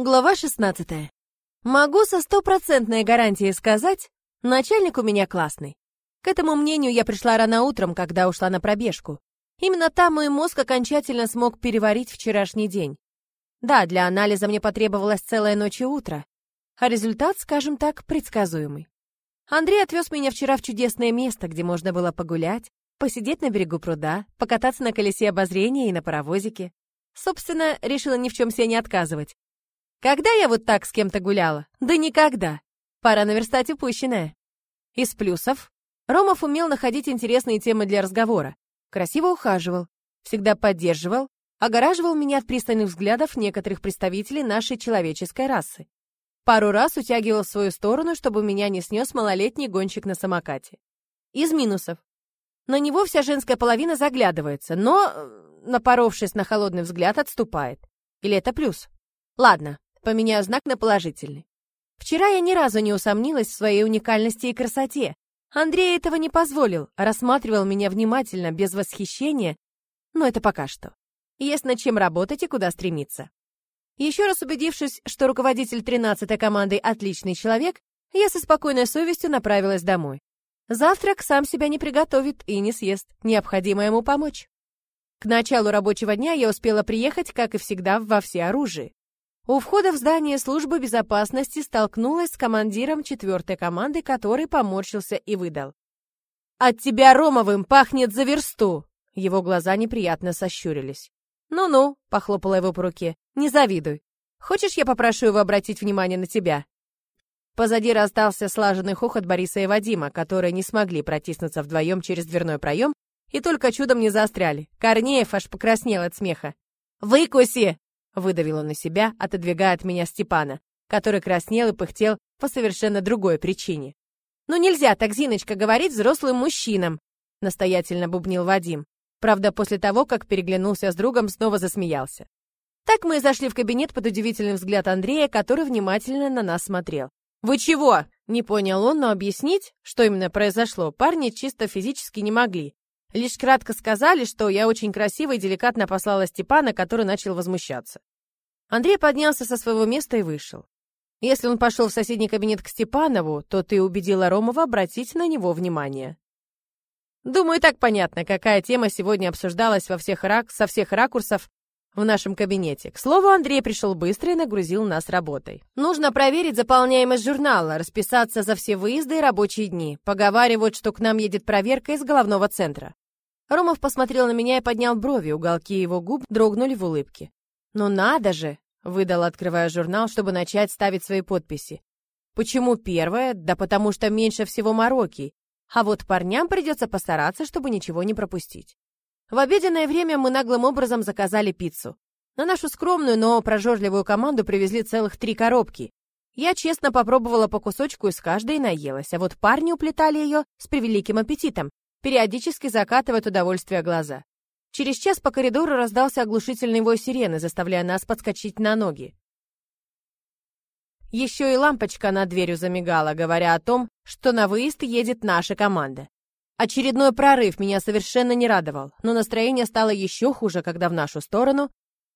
Глава 16. Могу со стопроцентной гарантией сказать, начальник у меня классный. К этому мнению я пришла рано утром, когда ушла на пробежку. Именно там мой мозг окончательно смог переварить вчерашний день. Да, для анализа мне потребовалась целая ночь и утро, а результат, скажем так, предсказуемый. Андрей отвез меня вчера в чудесное место, где можно было погулять, посидеть на берегу пруда, покататься на колесе обозрения и на паровозике. Собственно, решила ни в чем себе не отказывать. Когда я вот так с кем-то гуляла? Да никогда. Пора наверстать упущенное. Из плюсов. Ромов умел находить интересные темы для разговора. Красиво ухаживал, всегда поддерживал, огораживал меня от пристальных взглядов некоторых представителей нашей человеческой расы. Пару раз утягивал в свою сторону, чтобы меня не снес малолетний гонщик на самокате. Из минусов. На него вся женская половина заглядывается, но, э, напоровшись на холодный взгляд, отступает. Или это плюс? Ладно, Поменяю знак на положительный. Вчера я ни разу не усомнилась в своей уникальности и красоте. Андрей этого не позволил, рассматривал меня внимательно, без восхищения, но это пока что. Есть над чем работать и куда стремиться. Еще раз убедившись, что руководитель 13-й команды отличный человек, я со спокойной совестью направилась домой. Завтрак сам себя не приготовит и не съест, необходимо ему помочь. К началу рабочего дня я успела приехать, как и всегда, во всеоружии. У входа в здание службы безопасности столкнулась с командиром четвертой команды, который поморщился и выдал. «От тебя Ромовым пахнет за версту!» Его глаза неприятно сощурились. «Ну-ну», — похлопала его по руке, — «не завидуй. Хочешь, я попрошу его обратить внимание на тебя?» Позади раздался слаженный хохот Бориса и Вадима, которые не смогли протиснуться вдвоем через дверной проем и только чудом не заостряли. Корнеев аж покраснел от смеха. «Выкуси!» Выдавил он на себя, отодвигая от меня Степана, который краснел и пыхтел по совершенно другой причине. «Ну нельзя так, Зиночка, говорить взрослым мужчинам!» настоятельно бубнил Вадим. Правда, после того, как переглянулся с другом, снова засмеялся. Так мы и зашли в кабинет под удивительный взгляд Андрея, который внимательно на нас смотрел. «Вы чего?» — не понял он, но объяснить, что именно произошло, парни чисто физически не могли. Лишь кратко сказали, что я очень красиво и деликатно послала Степана, который начал возмущаться. Андрей поднялся со своего места и вышел. Если он пошел в соседний кабинет к Степанову, то ты убедила Ромова обратить на него внимание. Думаю, так понятно, какая тема сегодня обсуждалась во всех рак... со всех ракурсов в нашем кабинете. К слову, Андрей пришел быстро и нагрузил нас работой. Нужно проверить заполняемость журнала, расписаться за все выезды и рабочие дни. Поговаривают, что к нам едет проверка из головного центра. Ромов посмотрел на меня и поднял брови, уголки его губ дрогнули в улыбке. «Ну надо же!» — выдал, открывая журнал, чтобы начать ставить свои подписи. «Почему первое? Да потому что меньше всего мороки. А вот парням придется постараться, чтобы ничего не пропустить». В обеденное время мы наглым образом заказали пиццу. На нашу скромную, но прожорливую команду привезли целых три коробки. Я честно попробовала по кусочку из каждой и наелась, а вот парни уплетали ее с превеликим аппетитом, периодически закатывая от удовольствия глаза. Через час по коридору раздался оглушительный вой сирены, заставляя нас подскочить на ноги. Еще и лампочка над дверью замигала, говоря о том, что на выезд едет наша команда. Очередной прорыв меня совершенно не радовал, но настроение стало еще хуже, когда в нашу сторону,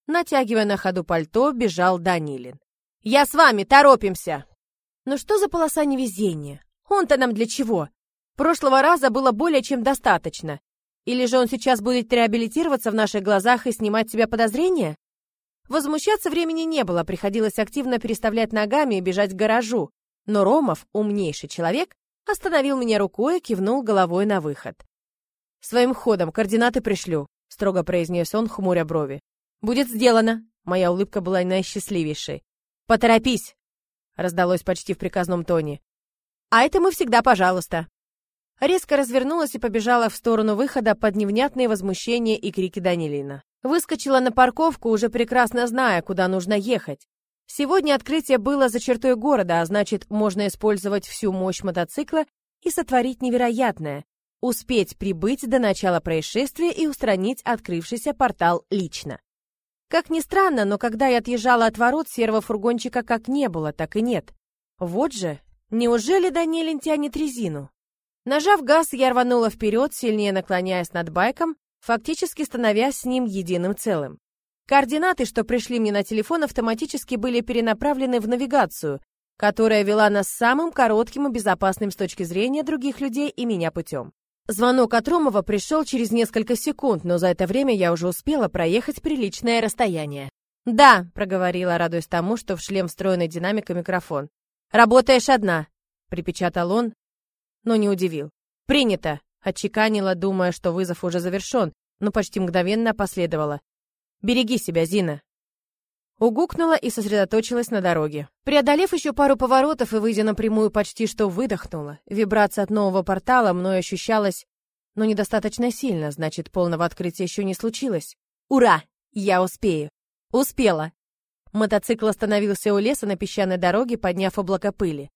натягивая на ходу пальто, бежал Данилин. «Я с вами, торопимся!» «Ну что за полоса невезения? Он-то нам для чего? Прошлого раза было более чем достаточно. Или же он сейчас будет реабилитироваться в наших глазах и снимать с себя подозрения? Возмущаться времени не было, приходилось активно переставлять ногами и бежать к гаражу. Но Ромов, умнейший человек, остановил меня рукой и кивнул головой на выход. «Своим ходом координаты пришлю», — строго произнес он, хмуря брови. «Будет сделано». Моя улыбка была наисчастливейшей. «Поторопись!» — раздалось почти в приказном тоне. «А это мы всегда пожалуйста». Резко развернулась и побежала в сторону выхода под невнятные возмущения и крики Данилина. Выскочила на парковку, уже прекрасно зная, куда нужно ехать. Сегодня открытие было за чертой города, а значит, можно использовать всю мощь мотоцикла и сотворить невероятное. Успеть прибыть до начала происшествия и устранить открывшийся портал лично. Как ни странно, но когда я отъезжала от ворот, серого фургончика как не было, так и нет. Вот же, неужели Данилин тянет резину? Нажав газ, я рванула вперед, сильнее наклоняясь над байком, фактически становясь с ним единым целым. Координаты, что пришли мне на телефон, автоматически были перенаправлены в навигацию, которая вела нас самым коротким и безопасным с точки зрения других людей и меня путем. Звонок от Ромова пришел через несколько секунд, но за это время я уже успела проехать приличное расстояние. «Да», — проговорила, радуясь тому, что в шлем встроенный динамик и микрофон. «Работаешь одна», — припечатал он, но не удивил. «Принято», — отчеканила, думая, что вызов уже завершен, но почти мгновенно последовало. «Береги себя, Зина». Угукнула и сосредоточилась на дороге. Преодолев еще пару поворотов и выйдя напрямую, почти что выдохнула. Вибрация от нового портала мной ощущалась, но недостаточно сильно, значит, полного открытия еще не случилось. Ура! Я успею. Успела. Мотоцикл остановился у леса на песчаной дороге, подняв облако пыли.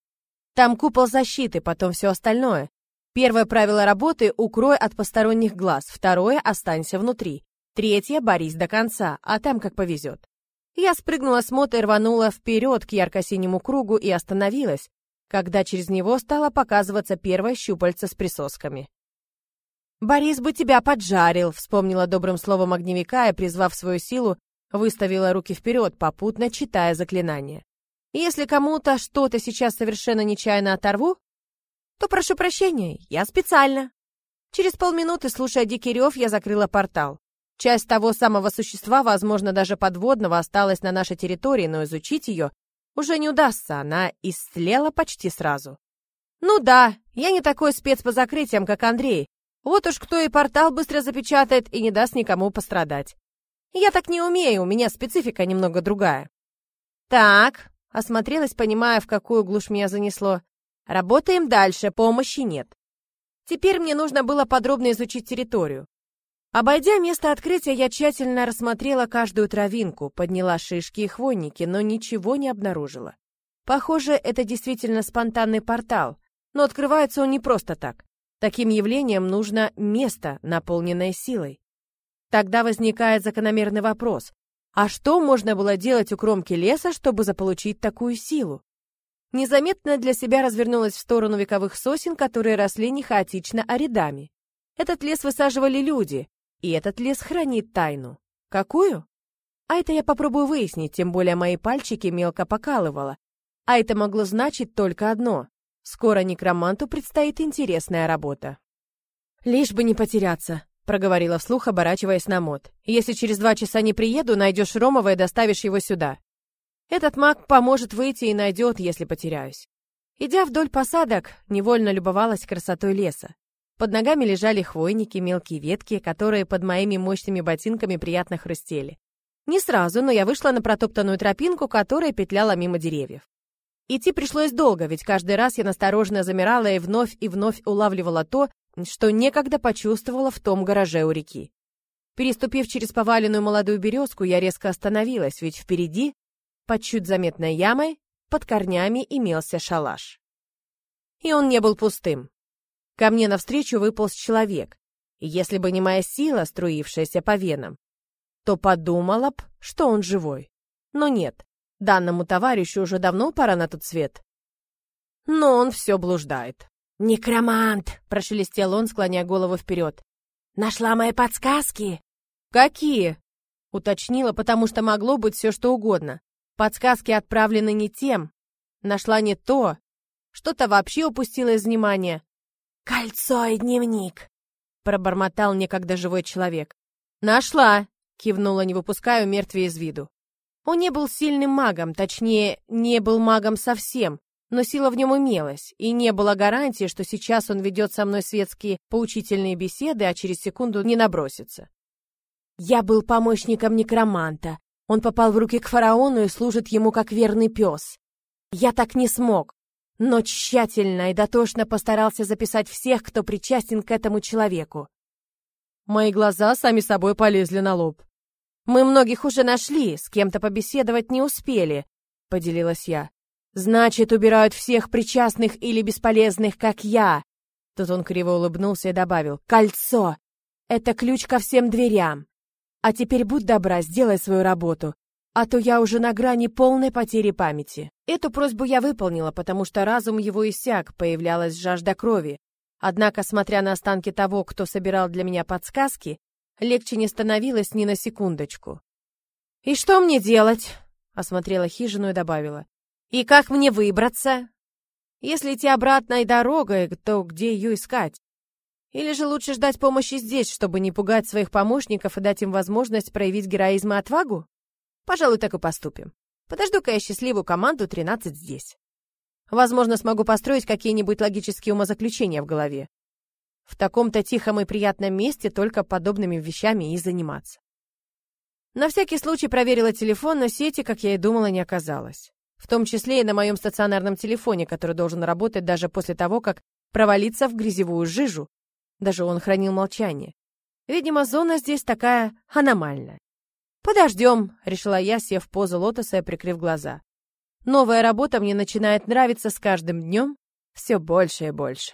Там купол защиты, потом все остальное. Первое правило работы — укрой от посторонних глаз. Второе — останься внутри. Третье — борись до конца, а там как повезет. Я спрыгнула с мота и рванула вперед к ярко-синему кругу и остановилась, когда через него стало показываться первое щупальце с присосками. «Борис бы тебя поджарил», — вспомнила добрым словом огневика и, призвав свою силу, выставила руки вперед, попутно читая заклинание. «Если кому-то что-то сейчас совершенно нечаянно оторву, то прошу прощения, я специально». Через полминуты, слушая дикий рев, я закрыла портал. Часть того самого существа, возможно, даже подводного, осталась на нашей территории, но изучить ее уже не удастся, она истлела почти сразу. Ну да, я не такой спец по закрытиям, как Андрей. Вот уж кто и портал быстро запечатает и не даст никому пострадать. Я так не умею, у меня специфика немного другая. Так, осмотрелась, понимая, в какую глушь меня занесло. Работаем дальше, помощи нет. Теперь мне нужно было подробно изучить территорию. Обойдя место открытия, я тщательно рассмотрела каждую травинку, подняла шишки и хвойники, но ничего не обнаружила. Похоже, это действительно спонтанный портал, но открывается он не просто так. Таким явлением нужно место, наполненное силой. Тогда возникает закономерный вопрос. А что можно было делать у кромки леса, чтобы заполучить такую силу? Незаметно для себя развернулась в сторону вековых сосен, которые росли не хаотично, а рядами. Этот лес высаживали люди, и этот лес хранит тайну. Какую? А это я попробую выяснить, тем более мои пальчики мелко покалывало. А это могло значить только одно. Скоро некроманту предстоит интересная работа. Лишь бы не потеряться, проговорила вслух, оборачиваясь на мод. Если через два часа не приеду, найдешь Ромова и доставишь его сюда. Этот маг поможет выйти и найдет, если потеряюсь. Идя вдоль посадок, невольно любовалась красотой леса. Под ногами лежали хвойники, мелкие ветки, которые под моими мощными ботинками приятно хрустели. Не сразу, но я вышла на протоптанную тропинку, которая петляла мимо деревьев. Идти пришлось долго, ведь каждый раз я настороженно замирала и вновь и вновь улавливала то, что некогда почувствовала в том гараже у реки. Переступив через поваленную молодую березку, я резко остановилась, ведь впереди, под чуть заметной ямой, под корнями имелся шалаш. И он не был пустым. Ко мне навстречу выполз человек, если бы не моя сила, струившаяся по венам, то подумала б, что он живой. Но нет, данному товарищу уже давно пора на тот свет. Но он все блуждает. «Некромант!» — прошелестел он, склоняя голову вперед. «Нашла мои подсказки?» «Какие?» — уточнила, потому что могло быть все что угодно. Подсказки отправлены не тем. Нашла не то. Что-то вообще упустила из внимания. «Кольцо и дневник», — пробормотал некогда живой человек. «Нашла!» — кивнула, не выпуская мертвия из виду. Он не был сильным магом, точнее, не был магом совсем, но сила в нем имелась, и не было гарантии, что сейчас он ведет со мной светские поучительные беседы, а через секунду не набросится. Я был помощником некроманта. Он попал в руки к фараону и служит ему как верный пес. Я так не смог но тщательно и дотошно постарался записать всех, кто причастен к этому человеку. Мои глаза сами собой полезли на лоб. «Мы многих уже нашли, с кем-то побеседовать не успели», — поделилась я. «Значит, убирают всех причастных или бесполезных, как я». Тут он криво улыбнулся и добавил. «Кольцо! Это ключ ко всем дверям. А теперь будь добра, сделай свою работу а то я уже на грани полной потери памяти. Эту просьбу я выполнила, потому что разум его иссяк, появлялась жажда крови. Однако, смотря на останки того, кто собирал для меня подсказки, легче не становилось ни на секундочку. «И что мне делать?» — осмотрела хижину и добавила. «И как мне выбраться? Если идти обратной дорогой, то где ее искать? Или же лучше ждать помощи здесь, чтобы не пугать своих помощников и дать им возможность проявить героизм и отвагу? Пожалуй, так и поступим. Подожду-ка я счастливую команду 13 здесь. Возможно, смогу построить какие-нибудь логические умозаключения в голове. В таком-то тихом и приятном месте только подобными вещами и заниматься. На всякий случай проверила телефон, но сети, как я и думала, не оказалось. В том числе и на моем стационарном телефоне, который должен работать даже после того, как провалиться в грязевую жижу, даже он хранил молчание. Видимо, зона здесь такая аномальная. «Подождем», — решила я, сев в позу лотоса и прикрыв глаза. Новая работа мне начинает нравиться с каждым днем все больше и больше.